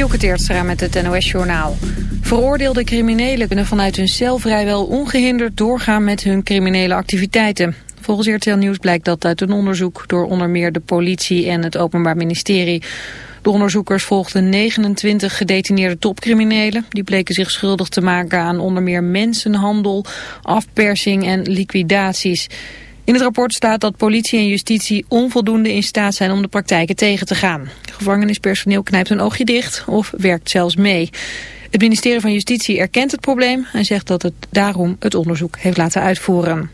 Dielke Teertstra met het NOS-journaal. Veroordeelde criminelen kunnen vanuit hun cel vrijwel ongehinderd doorgaan met hun criminele activiteiten. Volgens RTL Nieuws blijkt dat uit een onderzoek door onder meer de politie en het Openbaar Ministerie. De onderzoekers volgden 29 gedetineerde topcriminelen. Die bleken zich schuldig te maken aan onder meer mensenhandel, afpersing en liquidaties. In het rapport staat dat politie en justitie onvoldoende in staat zijn om de praktijken tegen te gaan. Gevangenispersoneel knijpt een oogje dicht of werkt zelfs mee. Het ministerie van Justitie erkent het probleem en zegt dat het daarom het onderzoek heeft laten uitvoeren.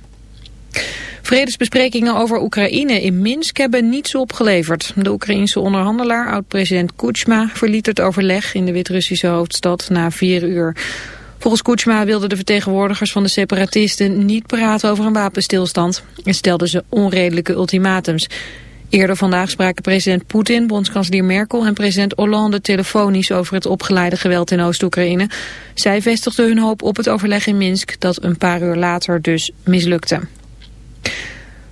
Vredesbesprekingen over Oekraïne in Minsk hebben niets opgeleverd. De Oekraïense onderhandelaar, oud-president Kuchma, verliet het overleg in de Wit-Russische hoofdstad na vier uur. Volgens Kuchma wilden de vertegenwoordigers van de separatisten niet praten over een wapenstilstand en stelden ze onredelijke ultimatums. Eerder vandaag spraken president Poetin, bondskanselier Merkel en president Hollande telefonisch over het opgeleide geweld in Oost-Oekraïne. Zij vestigden hun hoop op het overleg in Minsk dat een paar uur later dus mislukte.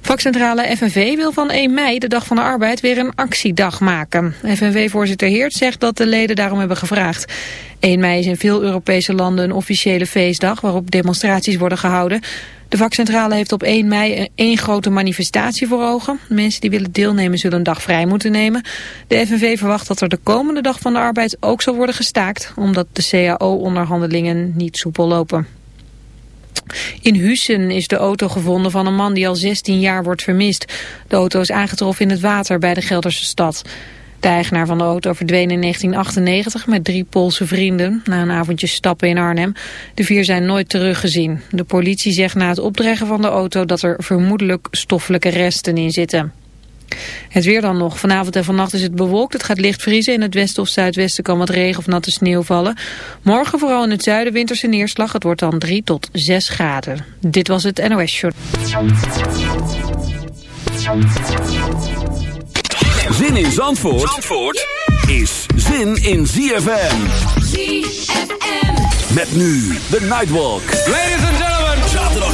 Vakcentrale FNV wil van 1 mei, de dag van de arbeid, weer een actiedag maken. FNV-voorzitter Heert zegt dat de leden daarom hebben gevraagd. 1 mei is in veel Europese landen een officiële feestdag waarop demonstraties worden gehouden. De vakcentrale heeft op 1 mei één grote manifestatie voor ogen. Mensen die willen deelnemen zullen een dag vrij moeten nemen. De FNV verwacht dat er de komende dag van de arbeid ook zal worden gestaakt... omdat de CAO-onderhandelingen niet soepel lopen. In Hussen is de auto gevonden van een man die al 16 jaar wordt vermist. De auto is aangetroffen in het water bij de Gelderse stad. De eigenaar van de auto verdween in 1998 met drie Poolse vrienden na een avondje stappen in Arnhem. De vier zijn nooit teruggezien. De politie zegt na het opdreggen van de auto dat er vermoedelijk stoffelijke resten in zitten. Het weer dan nog. Vanavond en vannacht is het bewolkt. Het gaat licht vriezen. In het westen of zuidwesten kan wat regen of natte sneeuw vallen. Morgen vooral in het zuiden winterse neerslag. Het wordt dan 3 tot 6 graden. Dit was het NOS Show. Zin in Zandvoort, Zandvoort is zin in ZFM. ZFM. Met nu de Nightwalk. Ladies and gentlemen.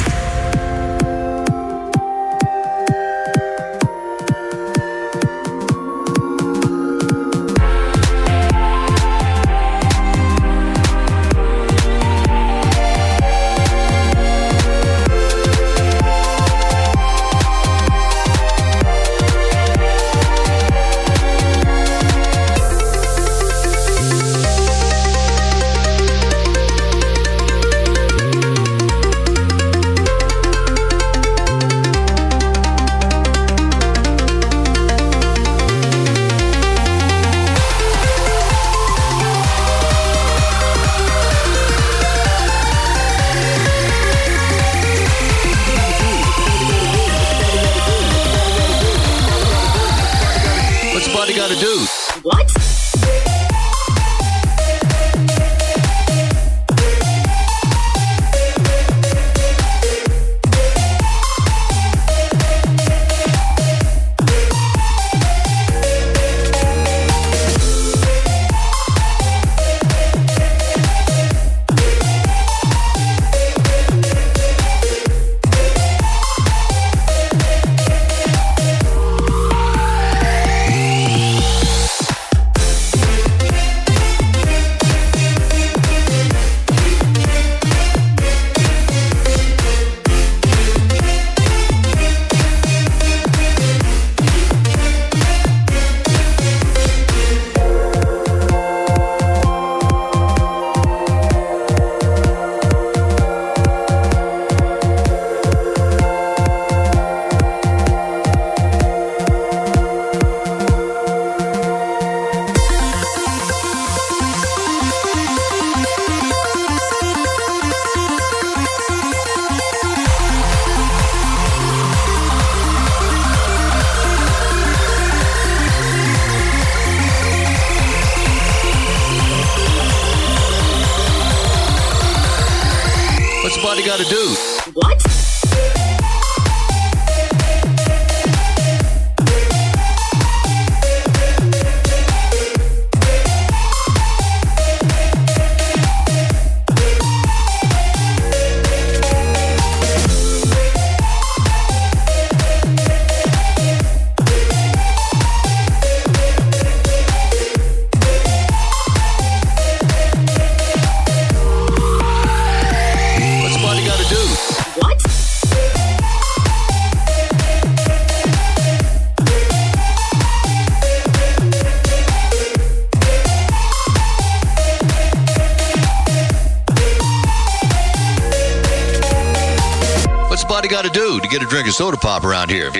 Get a drink of soda pop around here.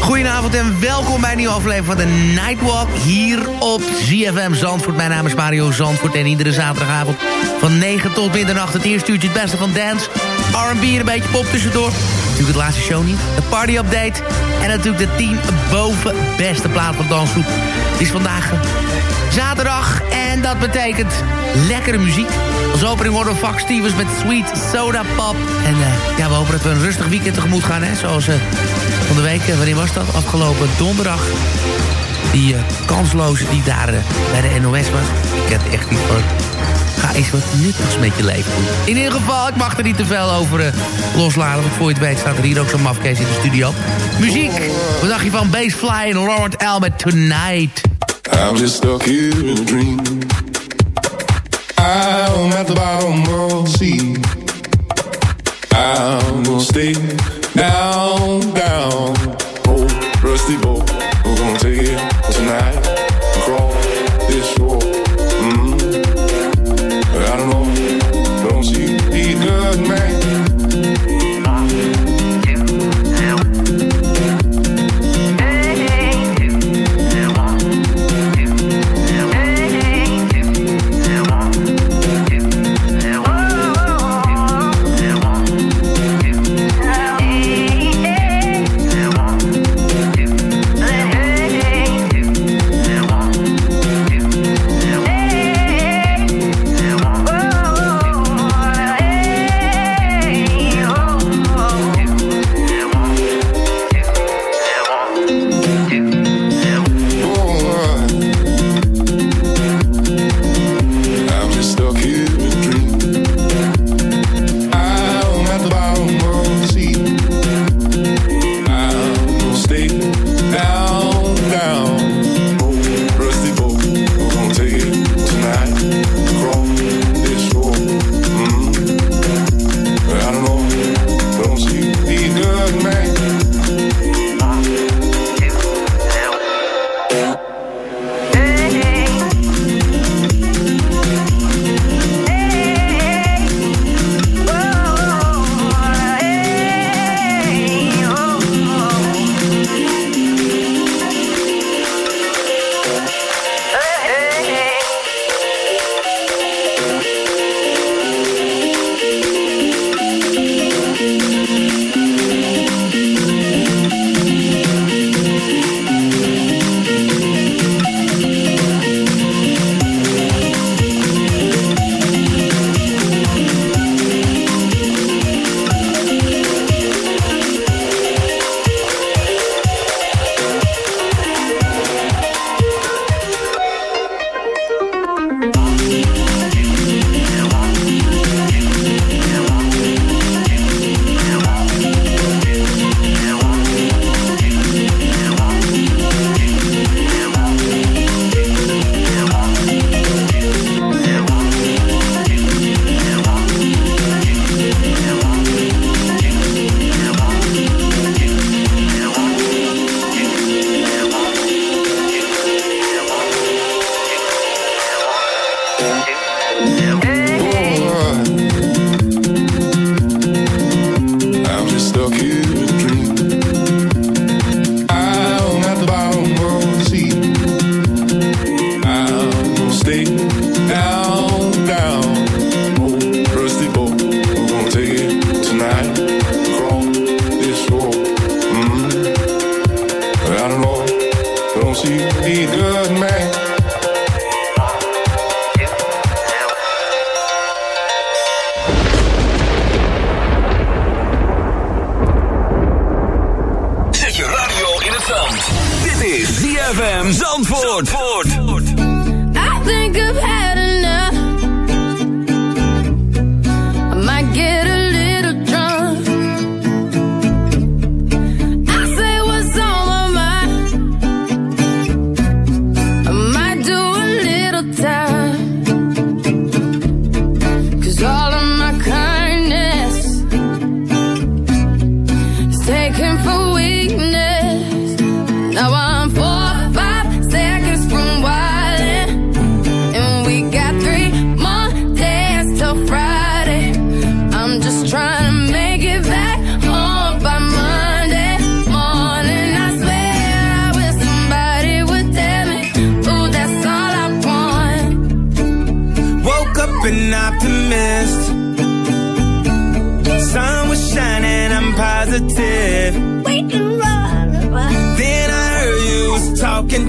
Goedenavond en welkom bij een nieuwe aflevering van de Nightwalk hier op ZFM Zandvoort. Mijn naam is Mario Zandvoort en iedere zaterdagavond van 9 tot middernacht het eerste uurtje het beste van dance, R&B en een beetje pop tussendoor. Natuurlijk het laatste show niet, de party update en natuurlijk de 10 boven beste plaat van dansgroep. Het is vandaag zaterdag en dat betekent lekkere muziek. Als opening worden Fox Stevens met Sweet Soda Pop. En uh, ja, we hopen dat we een rustig weekend tegemoet gaan. Hè? Zoals uh, van de week, uh, wanneer was dat? Afgelopen donderdag. Die kansloze die daar bij de NOS was. Ik heb echt niet van... Ga eens wat nuttigs met je leven doen. In ieder geval, ik mag er niet te veel over loslaten. Want voor je het weet staat er hier ook zo'n mafkees in de studio. Muziek, wat dacht je van Bassfly en Lord L Tonight? I'm just stuck here in a dream I'm at the bottom of the sea. I'm gonna stay down, down. Oh, rusty boat, we're gonna take it tonight.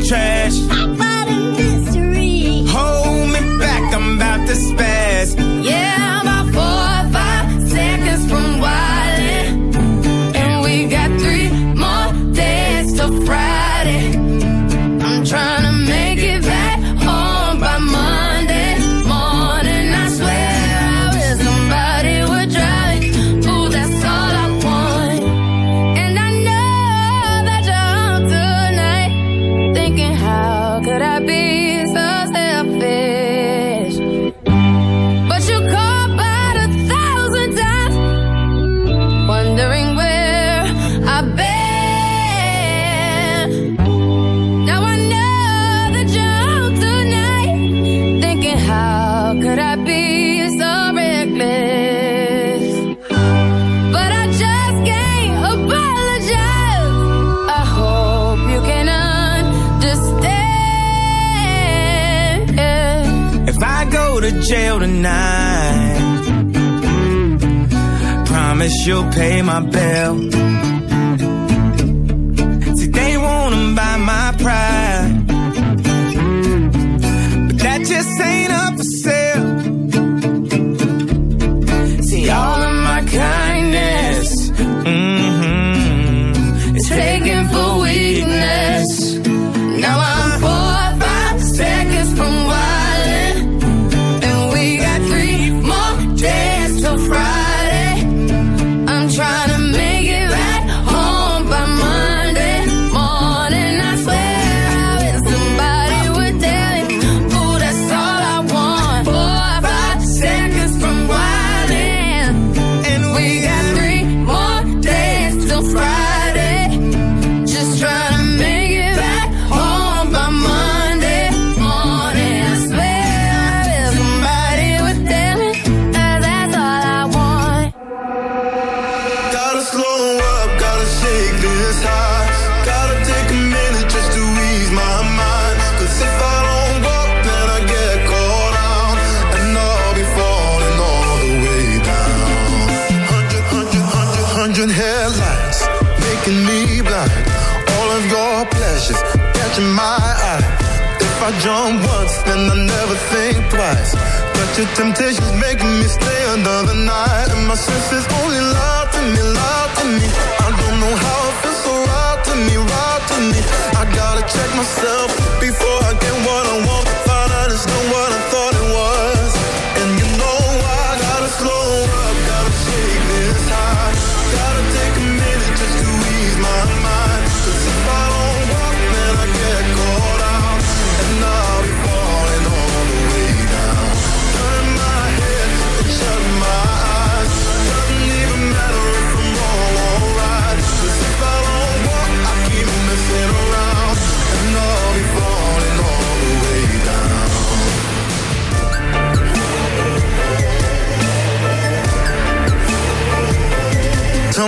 chain. you'll pay my bill. to temptations making me stay another night. And my senses only lie to me, lie to me. I don't know how it feels so right to me, right to me. I gotta check myself.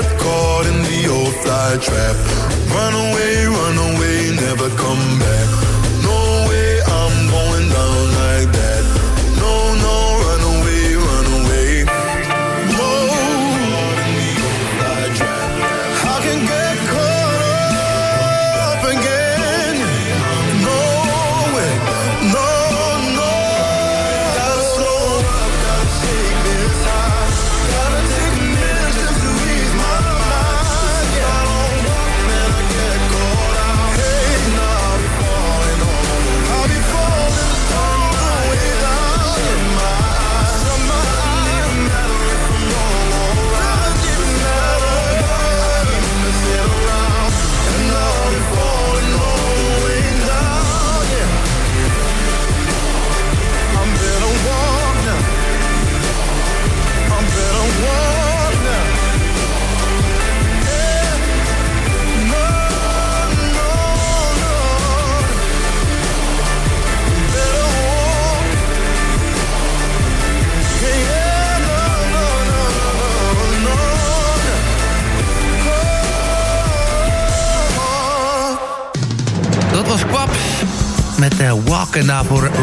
Get caught in the old fly trap. Run away, run away, never come back.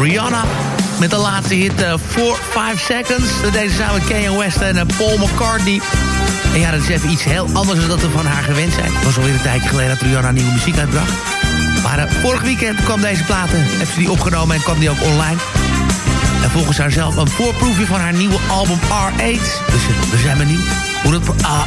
Rihanna met de laatste hit 4, uh, 5 Seconds. Deze samen Kanye West en uh, Paul McCartney. En ja, dat is even iets heel anders dan dat we van haar gewend zijn. Het was alweer een tijdje geleden dat Rihanna nieuwe muziek uitbracht. Maar uh, vorig weekend kwam deze platen, heeft ze die opgenomen en kwam die ook online. En volgens haar zelf een voorproefje van haar nieuwe album R8. Dus we zijn benieuwd hoe dat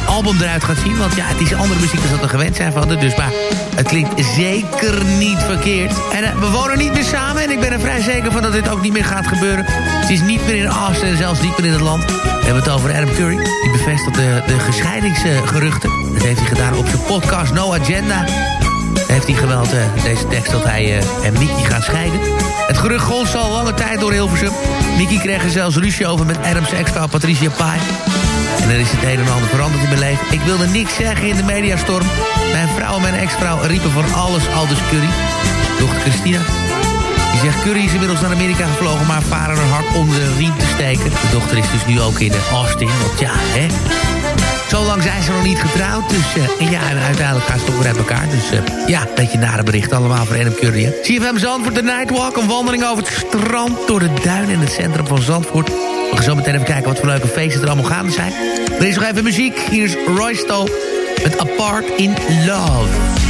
album eruit gaat zien. Want ja, het is andere muziek dan dat we gewend zijn van haar. Dus maar het klinkt zeker niet verkeerd. En uh, we wonen niet meer samen. En ik ben er vrij zeker van dat dit ook niet meer gaat gebeuren. Ze is niet meer in Austin en zelfs niet meer in het land. We hebben het over Adam Curry. Die bevestigt de, de gescheidingsgeruchten. Dat heeft hij gedaan op zijn podcast No Agenda heeft hij geweld uh, deze tekst dat hij uh, en Mickey gaan scheiden. Het gerucht gonst al lange tijd door Hilversum. Mickey kreeg er zelfs ruzie over met Adams ex-vrouw Patricia Pai. Er is het een en ander veranderd in mijn leven. Ik wilde niks zeggen in de mediastorm. Mijn vrouw en mijn ex-vrouw riepen van alles Aldus Curry. Dochter Christina. Die zegt Curry is inmiddels naar Amerika gevlogen... maar vader een hart onder de riem te steken. De dochter is dus nu ook in Austin. Want ja, hè... Zo lang zijn ze nog niet getrouwd. Dus uh, ja, en uiteindelijk gaan ze toch weer uit elkaar. Dus uh, ja, beetje nare bericht allemaal voor Adam Curry. Hè. CFM Zandvoort, de Nightwalk. Een wandeling over het strand door de duin in het centrum van Zandvoort. We gaan zo meteen even kijken wat voor leuke feesten er allemaal gaande zijn. Er is nog even muziek. Hier is Roy Stowe met Apart in Love.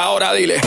Ahora dile,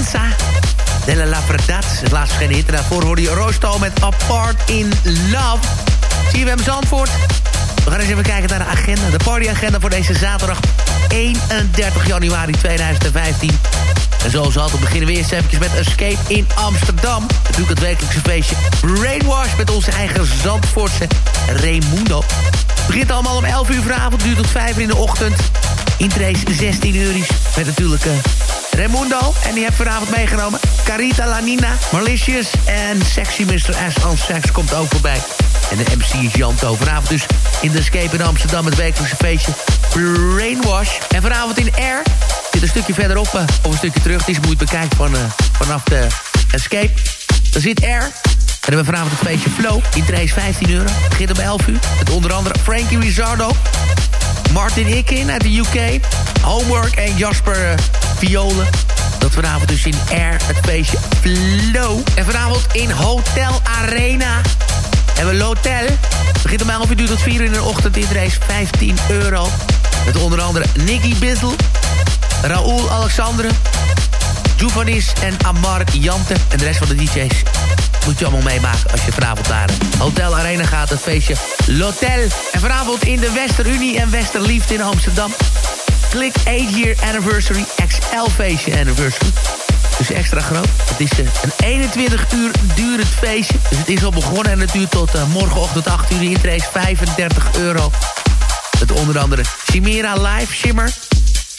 Pienza. Della La Verdad, het laatste geen hit. Daarvoor hoorde je Roostal met Apart in Love. Hem Zandvoort. We gaan eens even kijken naar de agenda. De partyagenda voor deze zaterdag 31 januari 2015. En zoals altijd beginnen we eerst even met Escape in Amsterdam. Natuurlijk het wekelijkse feestje Brainwash met onze eigen Zandvoortse Raimundo. Het begint allemaal om 11 uur vanavond, duurt tot 5 uur in de ochtend. Intrace 16 uur met natuurlijk uh, Raimundo. En die heeft vanavond meegenomen Carita Lanina, Malicious en Sexy Mr. S on Sex komt ook voorbij. En de MC is Janto. Vanavond dus in de Escape in Amsterdam het wekelijkse feestje Brainwash. En vanavond in Air zit een stukje verderop uh, of een stukje terug. Het is moet bekijken van, uh, vanaf de Escape. Daar zit Air. En hebben we vanavond het feestje Flow. Intrace 15 euro. Het begint om 11 uur. Met onder andere Frankie Rizzardo. Martin Ikin uit de UK. Homework en Jasper uh, Violen. Dat vanavond dus in Air, het feestje Flow. En vanavond in Hotel Arena hebben we L'Hotel. Begint om 11 uur tot 4 uur in de ochtend. Iedereen 15 euro. Met onder andere Nicky Bissel, Raoul Alexandre, Juvanis en Amar Jante. En de rest van de DJ's moet je allemaal meemaken als je vanavond naar Hotel Arena gaat. Het feestje L'Hotel. En vanavond in de Westerunie en Westerliefde in Amsterdam. Klik 8 Year Anniversary XL feestje Anniversary. Dus extra groot. Het is eh, een 21 uur durend feestje. Dus het is al begonnen en het duurt tot uh, morgenochtend 8 uur. De intree 35 euro. Met onder andere Chimera Live, Shimmer,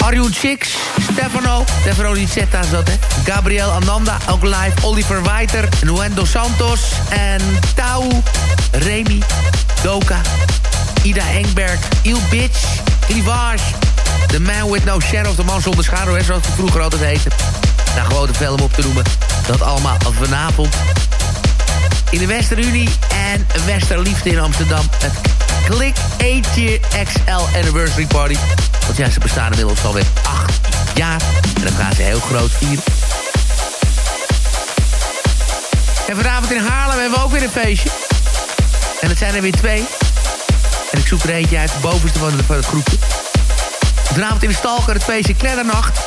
Arjun Chicks, Stefano, Stefano is dat, hè? Gabriel Ananda, ook live. Oliver Weiter, Nuendo Santos en Tau, Remy, Doka, Ida Engberg, Il Bitch, Clivage, The Man With No Shadow, de man zonder schaduw, zoals we vroeger altijd heette. Nou, gewoon de film op te noemen. Dat allemaal vanavond in de Westerunie en Westerliefde in Amsterdam. Het Klik 8 XL Anniversary Party. Want ja, ze bestaan inmiddels alweer 8 jaar. En dan gaan ze heel groot vieren. En vanavond in Haarlem hebben we ook weer een feestje. En het zijn er weer twee. En ik zoek er eentje uit, de bovenste van, de, van het groepje. Vanavond in de Stalker het feestje Kleddernacht.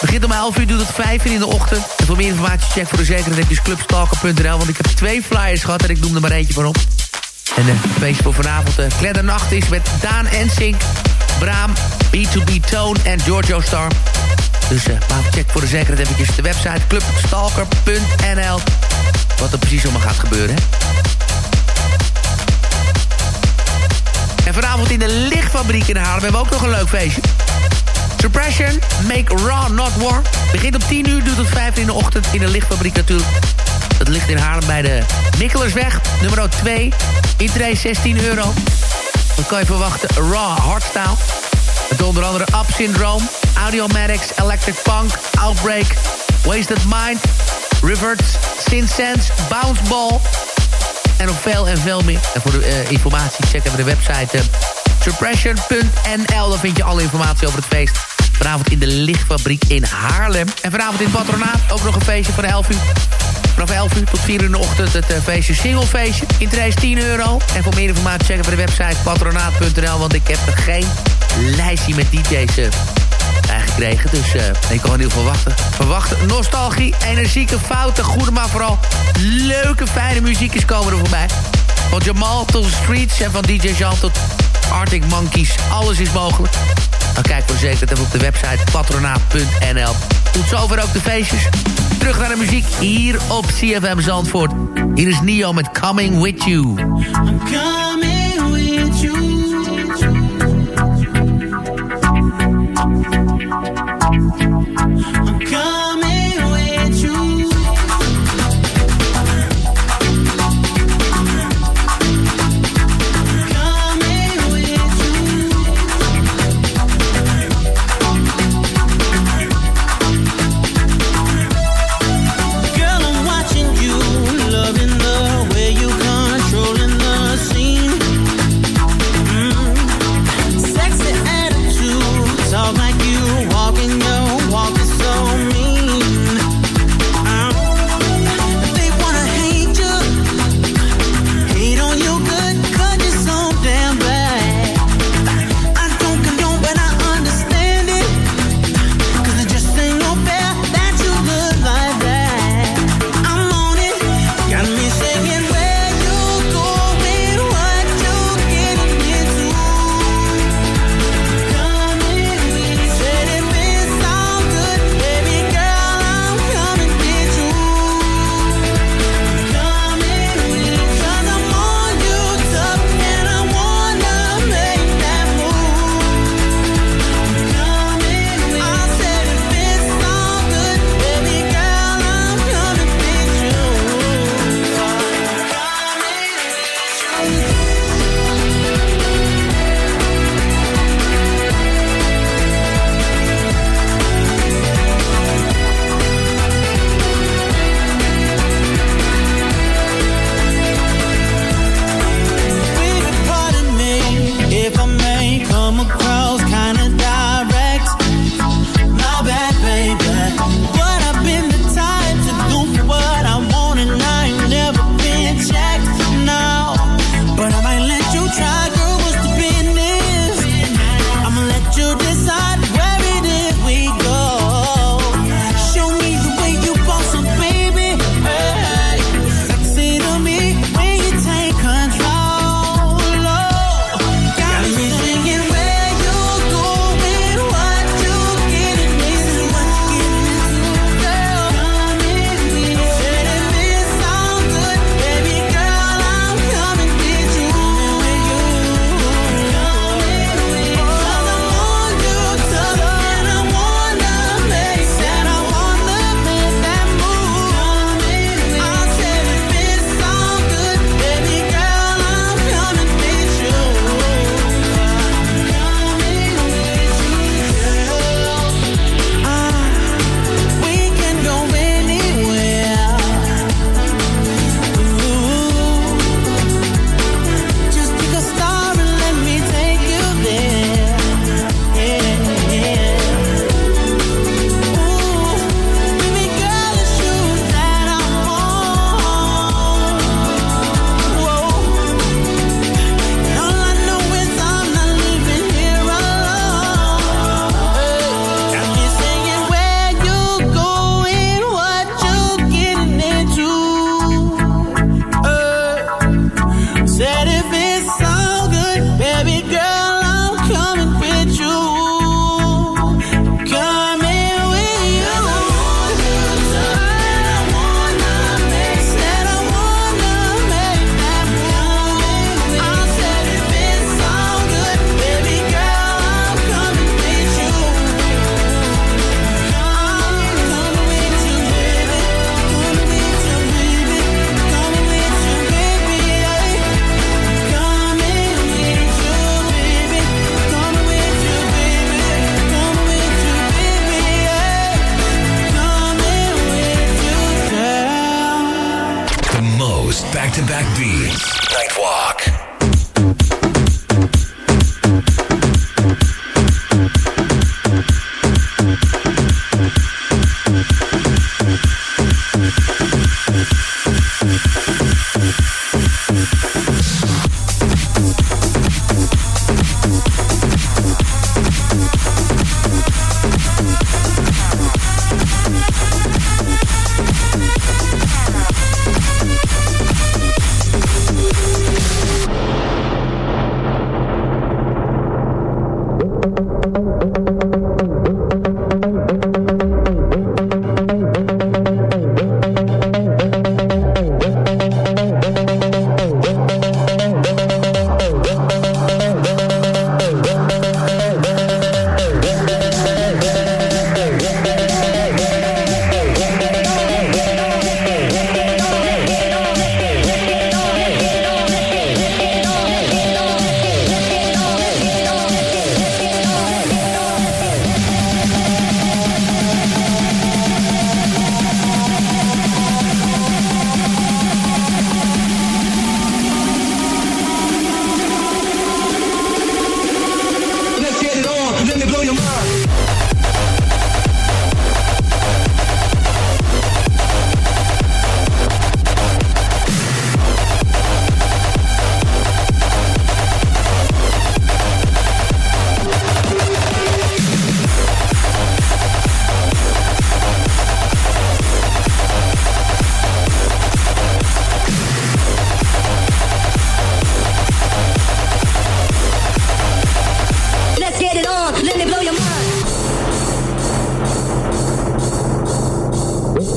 Begint om 11 uur, doet het 5 uur in de ochtend. En voor meer informatie check voor de zekerheid heb clubstalker.nl. Want ik heb twee flyers gehad en ik noem er maar eentje van op. En de feestje voor vanavond, de Kleddernacht is met Daan Ensink, Braam, B2B Tone en Giorgio Star. Dus uh, check voor de zekerheid eventjes de website clubstalker.nl. Wat er precies allemaal gaat gebeuren? En vanavond in de lichtfabriek in Haarlem hebben we ook nog een leuk feestje. Suppression, Make Raw Not War. Begint om 10 uur, doet het 5 in de ochtend in de lichtfabriek natuurlijk. Dat ligt in Haarlem bij de Nikkelersweg, nummer 2. Intree 16 euro. Wat kan je verwachten? Raw Hardstyle. Met onder andere Up Syndrome, Audiomatics, Electric Punk, Outbreak, Wasted Mind, Reverts, Sense, Bounce Ball. En nog veel en veel meer. En voor de uh, informatie check even de website uh, suppression.nl. Daar vind je alle informatie over het feest. Vanavond in de lichtfabriek in Haarlem. En vanavond in het patronaat ook nog een feestje van 11 uur. Vanaf 11 uur tot 4 uur in de ochtend het uh, feestje singlefeestje. Interesse 10 euro. En voor meer informatie check even de website patronaat.nl. Want ik heb er geen lijstje met DJ's uh, gekregen. Dus uh, ik kan heel veel wachten. Verwachten nostalgie, energieke, fouten, goede, maar vooral leuke, fijne muziekjes komen er voorbij. Van Jamal tot Streets en van DJ Jean tot Arctic Monkeys. Alles is mogelijk. Dan kijk voor zeker even op de website patronaat.nl. Tot zover ook de feestjes. Terug naar de muziek hier op CFM Zandvoort. Hier is Nio met Coming With You. I'm coming with you.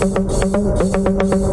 フフフフ。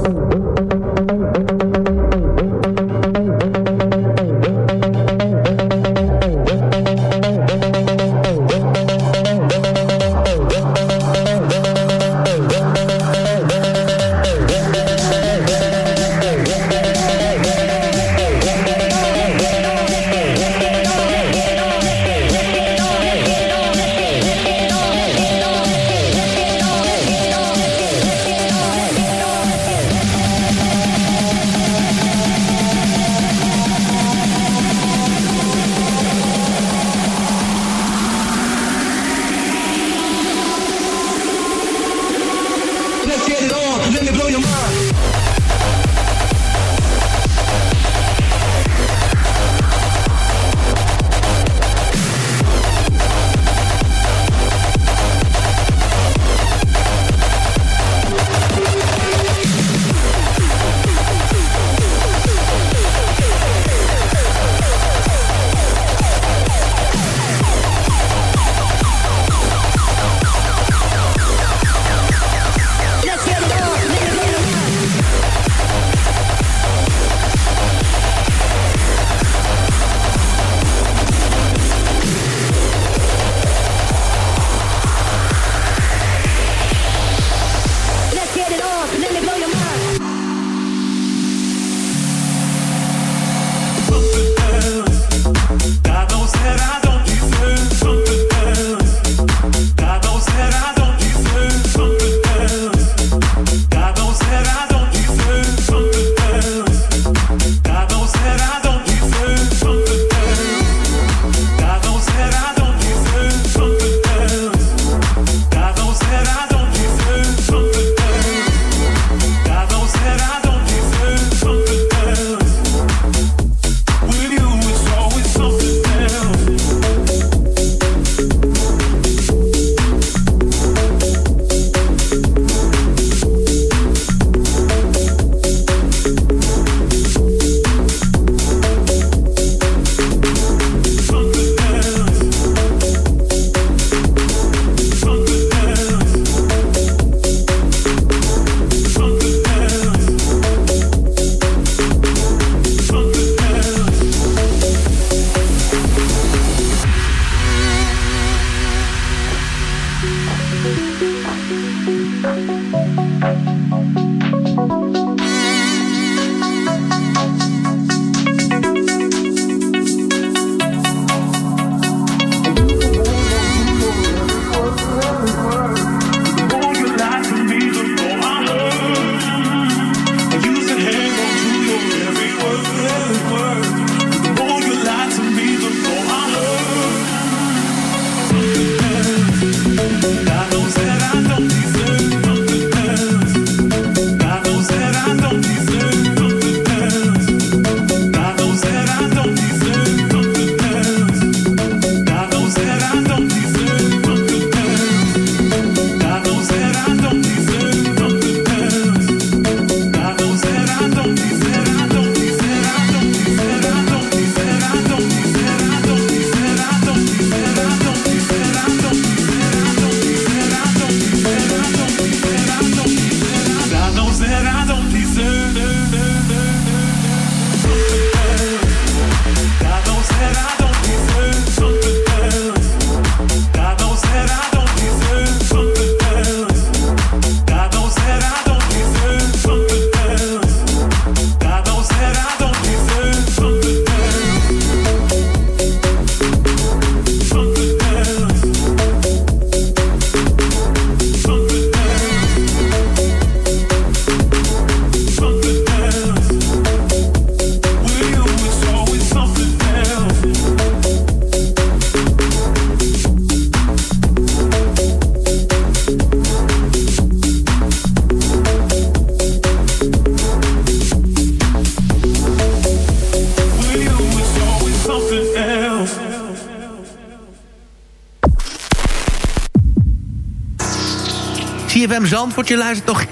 Zandvoort. Je luistert nog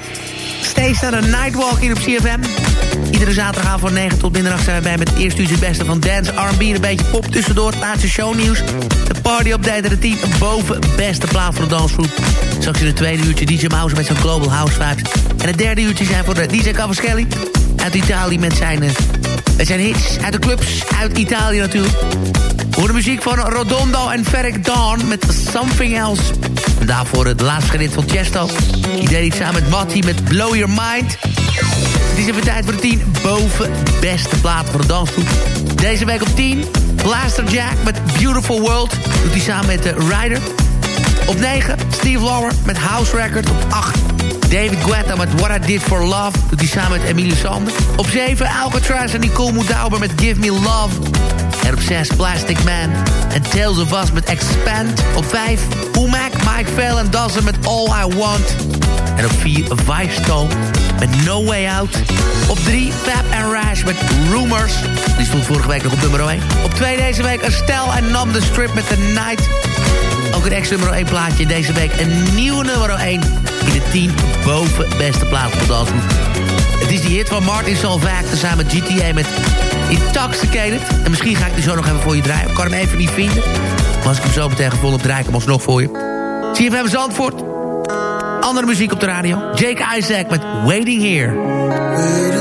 steeds naar de Nightwalk hier op CFM. Iedere zaterdagavond van 9 tot middernacht zijn we bij met het eerste uurtje het beste van dance, R&B... een beetje pop tussendoor, het laatste shownieuws. De party update de 10 boven beste plaat voor de dansgroep. Straks in het tweede uurtje DJ Mouse met zijn Global House vibes. En het derde uurtje zijn voor de DJ Cavaschelli uit Italië met zijn, uh, met zijn hits uit de clubs uit Italië natuurlijk. Voor de muziek van Rodondo en Ferric Dawn met Something Else. En daarvoor het laatste gedicht van Chesto. Die deed iets samen met Matty met Blow Your Mind. Het is even tijd voor de 10 boven beste platen voor de dansgroep. Deze week op 10, Blaster Jack met Beautiful World. Doet hij samen met de Ryder. Op 9, Steve Lauer met House Record. Op 8, David Guetta met What I Did For Love. Doet hij samen met Emilie Sander. Op 7, Alcatraz en Nicole Moudauber met Give Me Love. En op 6 Plastic Man en Tales of Us met Expand. Op 5 Umac, Mike Fell en Dozen met All I Want. En op 4 Vice met No Way Out. Op 3 Fab and Rash met Rumors. Die stond vorige week nog op nummer 1. Op 2 deze week Estelle en Nam the Strip met The Night. Ook een ex nummer 1 plaatje deze week. Een nieuwe nummer 1 in de 10 boven beste plaats van dansgroep. Het is die hit van Martin Solveig samen GTA met Intoxicated. En misschien ga ik die zo nog even voor je draaien. Ik kan hem even niet vinden. Maar als ik hem zo meteen gevonden draai ik hem alsnog voor je. Zie je hem Zandvoort. Andere muziek op de radio. Jake Isaac met Waiting Here.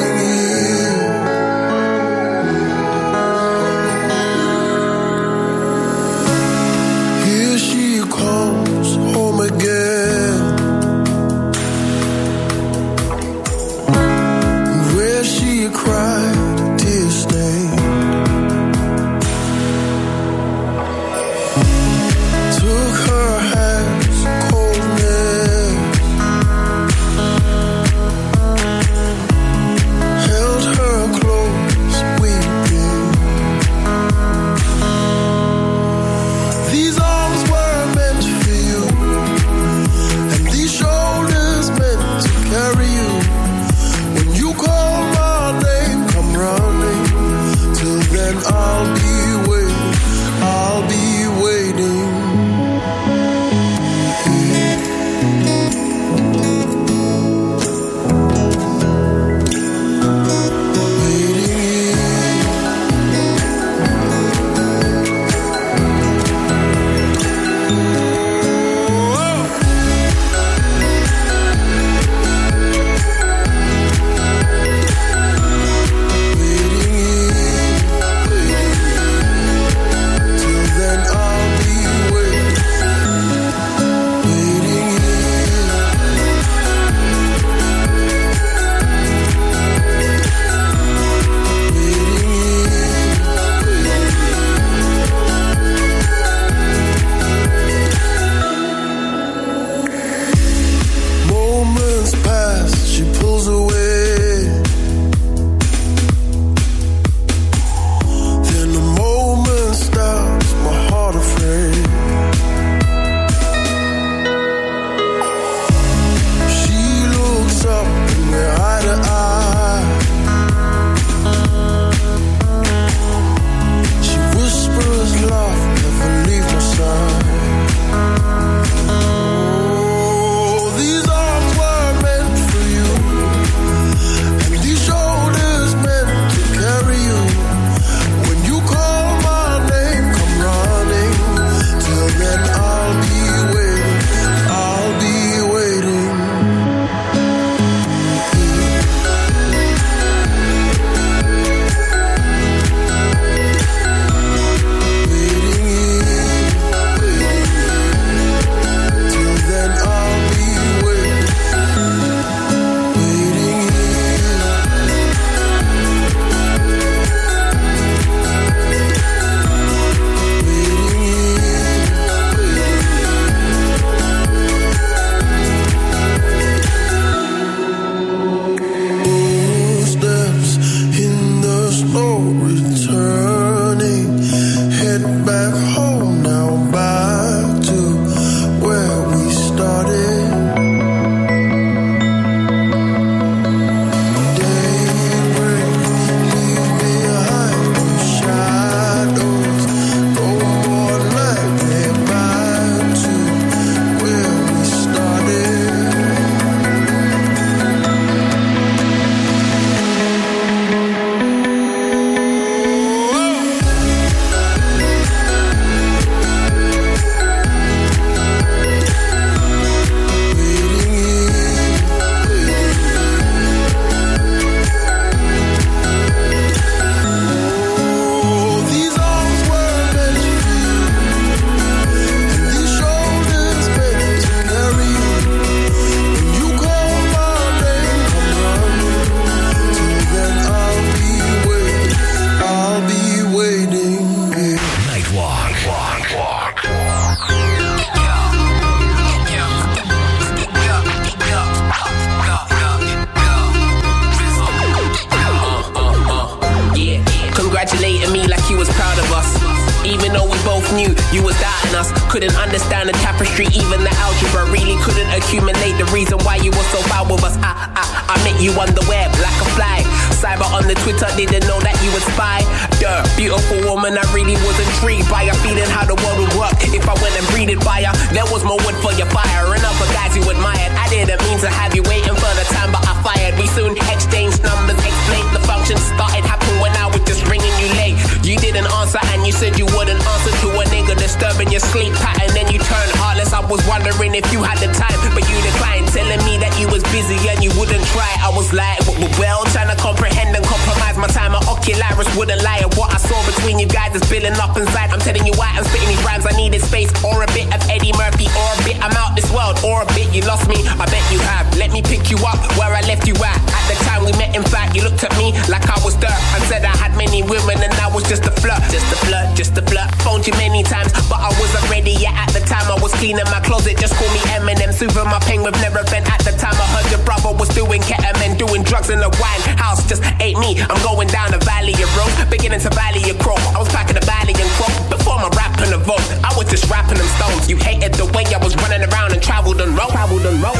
Try. I was like, well, trying to comprehend and compromise my time. My ocularis wouldn't lie. And what I saw between you guys is building up inside. I'm telling you why I'm spitting these rhymes. I needed space or a bit of Eddie Murphy or a bit I'm out this world or a bit you lost me. I bet you have. Let me pick you up where I left you at. At the time we met, in fact, you looked at me like I was dirt and said I had many women and I was just a flirt, just a flirt, just a flirt. Phoned you many times, but I wasn't ready yet. At the time, I cleaning my closet. Just call me Eminem, soothing my pain with never been. At the time, I heard your brother was doing ketamine, doing drugs in the wine house. Just ain't me. I'm going down the valley of road, beginning to valley of crow. I was packing the valley and crow before my rapping the vote. I was just rapping them stones. You hated the way I was running around and traveled and road, traveled and road.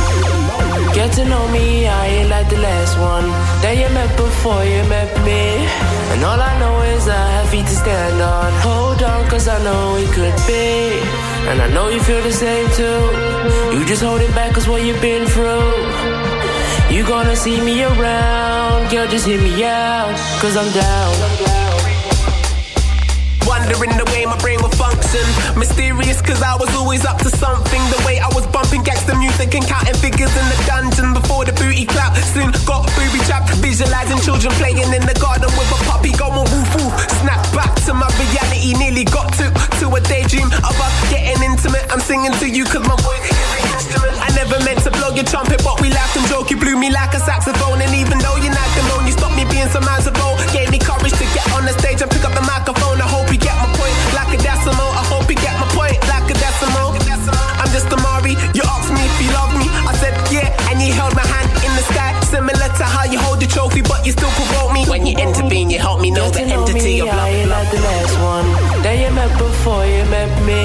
Get to know me, I ain't like the last one that you met before you met me. And all I know is I have feet to stand on. Hold on, cause I know we could be. And I know you feel the same too. You just hold it back cause what you've been through. You gonna see me around, girl, just hear me out, cause I'm down. Wondering the way my brain will function. Mysterious, cause I was always up to something. The way I was bumping gangster music and counting figures in the dungeon before the booty clap. Soon got booby trapped, visualizing children playing in the garden with a puppy going woof woof. Snap back to my reality, nearly got to to a daydream of us getting intimate. I'm singing to you cause my voice is an instrument. I never meant to blow your trumpet, but we laughed and joked. You blew me like a saxophone, and even though you're not alone, you stopped me being so miserable. Gave me courage to get on the stage and pick up the microphone. You intervene, you help me know the Get to know entity me, of love. I ain't like the last one that you met before you met me.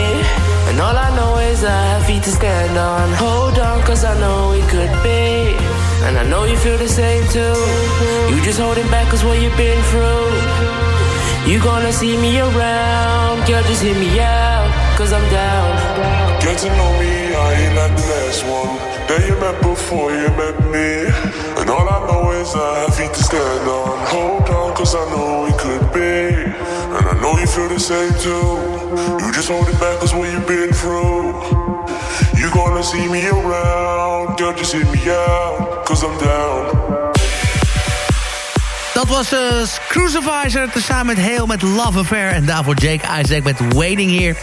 And all I know is I have feet to stand on. Hold on, cause I know we could be. And I know you feel the same too. You just holding back cause what you've been through. You gonna see me around, girl, just hear me out, cause I'm down. Get to know me, I ain't like the last one that you met before you met me. All I have feet to stand on. Hold on, cause I know we could be. And I know you feel the same too. You just hold it back cause what you've been through. You gonna see me around, girl, just hit me out, cause I'm down. Dat was uh, Crucifizer, tezamen met Heel met Love Affair... en daarvoor Jake Isaac met Waiting Here.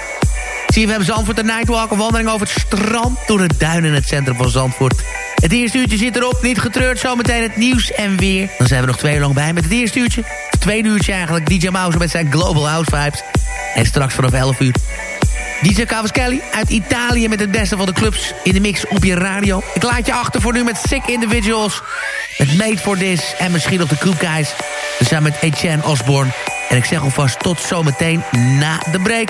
CFM Zandvoort, de Nightwalk, een wandeling over het strand... door de duinen in het centrum van Zandvoort. Het eerste uurtje zit erop, niet getreurd, zometeen het nieuws en weer. Dan zijn we nog twee uur lang bij met het eerste uurtje. Tweede uurtje eigenlijk, DJ Mouse met zijn Global House Vibes. En straks vanaf 11 uur DJ Kelly uit Italië met het beste van de clubs in de mix op je radio. Ik laat je achter voor nu met Sick Individuals. Met Made for This en misschien nog de Coop Guys. Samen met Etienne Osborne. En ik zeg alvast tot zometeen na de break.